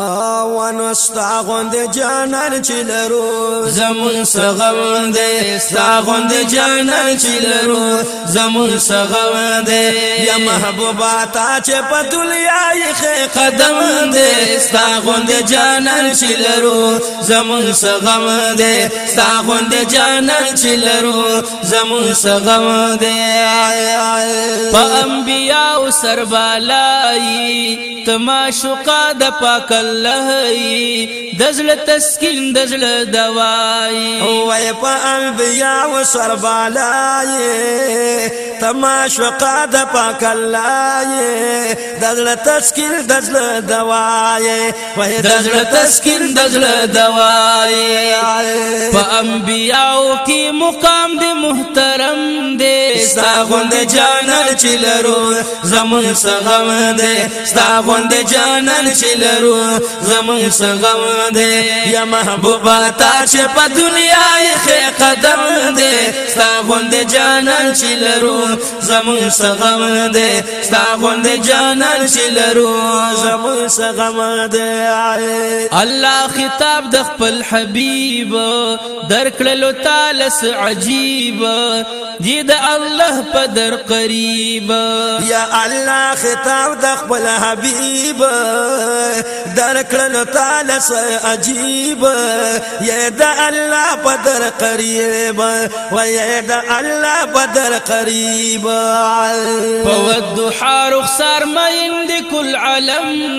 اوان ستا غوند جانان چې لرو زمون سغوند ستا غوند جانان چې لرو زمون سغوند یا محبوبا تا چې په دنیا یې قدم دې ستا غوند جانان چې لرو زمون سغوند ستا غوند جانان چې لرو زمون سغوند په انبیا او سربالای معشوقا د پاک الله دزل تسکین دزل دوای وای په انبیا و سربالای تماشوقا د پاک الله دزل تسکین دزل دوای وای دزل تسکین دزل دوای په انبیاو کې مقام دې محترم دې ستا غوند جانل چلرو زمون سغم دې ستا غوند غم د جانان چې لرو زمون څنګه غم دی یا محبوبا تا چې په دنیا یې قدم غم دې ستا غوندې جانان چې لرو زمون سغم دې ستا غوندې جانان چې لرو زمون سغم دې الله خطاب د خپل حبيب درکړلو تعالی س عجیب دې د الله په در قریب یا الله خطاب د خپل حبيب درکړلو تعالی س عجیب یا د الله په در قریب ويدا الله بدر قریب فود حار خسر ما كل العلم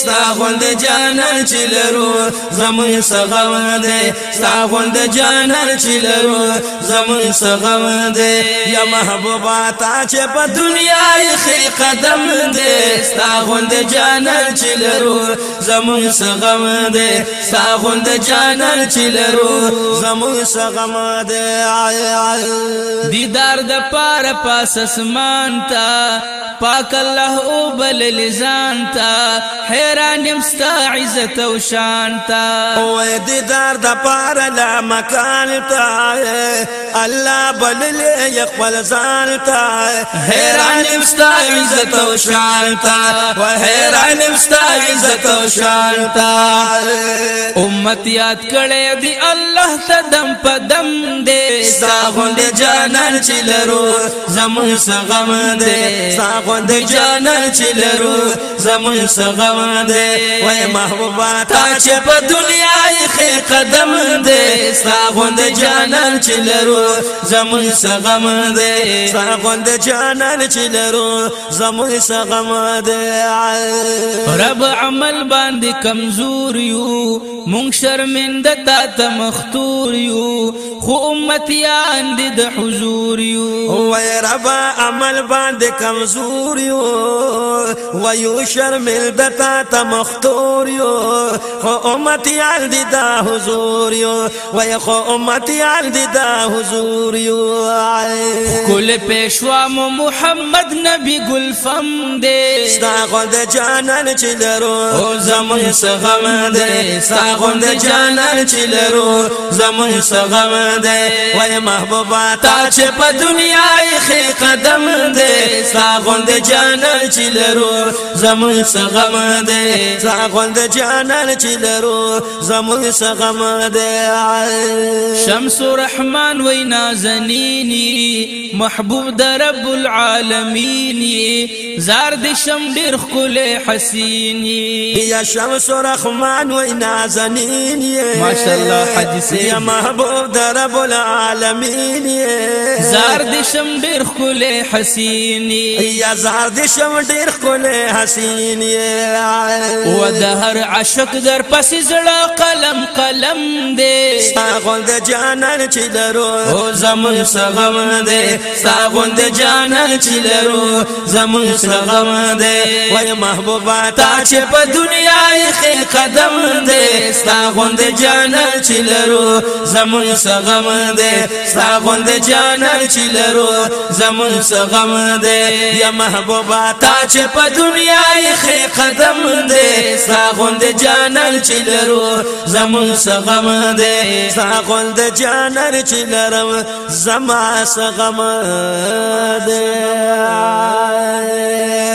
ستا غوند جانان چې لرو زمون سغم دې ستا غوند جانان چې لرو زمون سغم دې یا محبوبا تا چې په دنیا یې قدم دې ستا غوند جانان چې لرو زمون سغم دې ستا غوند جانان چې لرو زمون سغم دې دیدار د پار پاس اسمان تا پاک الله او بل لزان تا حیران یم ستا عزت او شان تا او دیدار د پار لا مکان تا الله بلل یخل زان تا حیران یم ستا عزت او شان تا و حیران یم ستا عزت او شان تا امت یاد کړي دی الله تدم پدم دے ساغون دے جانان چلرو زمون سغم دے ساغون دے جانان چلرو زمون سغم دے وای محبوبا تا چې په دنیا یې قدم دے ساغوند جانان چې لرو زمون سغم دے ساغوند جانان چې لرو زمون سغم دے رب عمل باندې کمزور یو مونږ شرمنده تا ته مختور یو خو امتیان دې د حضور یو سبا عمل باندې کمزوري و ويو شرمل دتا تمختور يو خو امتي عل دي دا حضور يو وي خو امتي عل دي دا حضور يو کل پېښوا مو محمد نبی ګل فم دې ستا غوند جانان چلرو او زمون سغم دې ستا غوند جانان چلرو زمون سغم دې وي محبوبا تا چې په دنیا کې قدم دے ساغون دے جانان چلرو زمون سغم دے ساغون دے جانان چلرو زمون سغم دے شمس رحمان وینا زنینی محبوب د رب العالمین زار دې شم ډیر خل حسینی یا شمس رحمان وینا زنینی ماشاءالله حدیث یا محبوب د رب العالمین زار دې شم ډیر خل حسینی یا زار دې شم ډیر خل حسینی و د هر عشق در پسې زړه قلم قلم دې ساغون د جانان چې درو او زمون سغم دې ساغون د جانان چې درو زمون سغم دې وای محبوبا تا چې په دنیا یې قدم دې ساغون د جانان چې درو زمون سغم دې ساغون د جانان چې درو زمون سغم دے یا محبوبا تا چې په دنیا یې قدم دے ساغوند جانل چې لرو زمون سغم دے ساغوند جانل چې لرو زما سغم دے